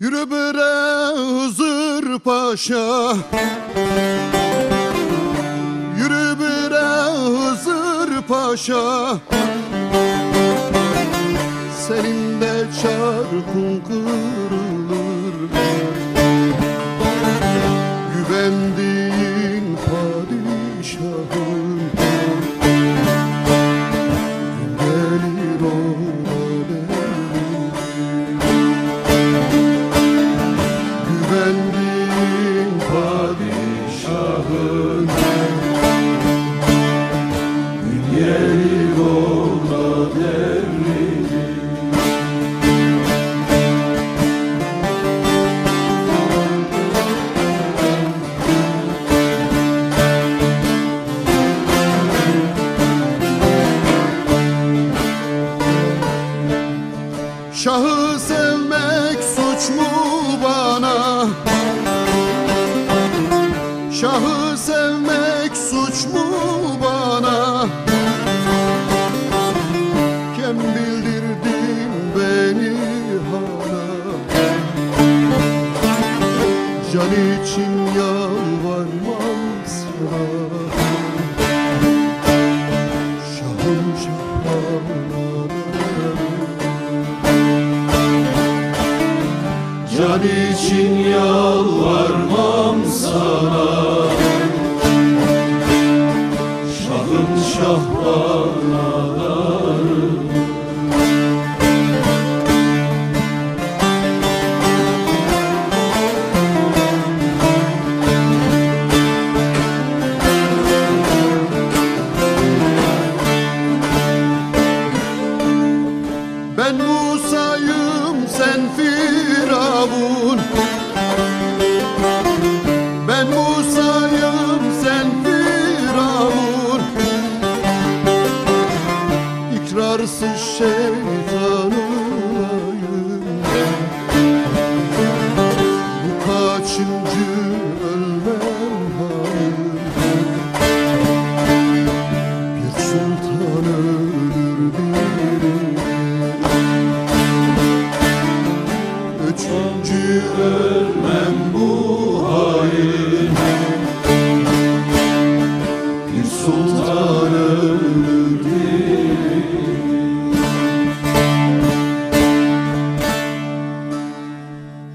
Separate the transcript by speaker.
Speaker 1: Yürü bre Hızır Paşa. Yürü bre Hızır Paşa. Senin de çarkın kırılır. Güvendiğin padişahın Şahı sevmek suç mu bana? Şahı sevmek suç mu bana? Kim bildirdin beni hala? Can için yalvarmam sana Can için yalvarmam sana. Şahım şahbana Ben Musa'yım sen Firavun uğrarsın şeytan olayım Bu kaçıncı ölmem halim Bir sultan ölür bilir Üçüncü ölmem bu halim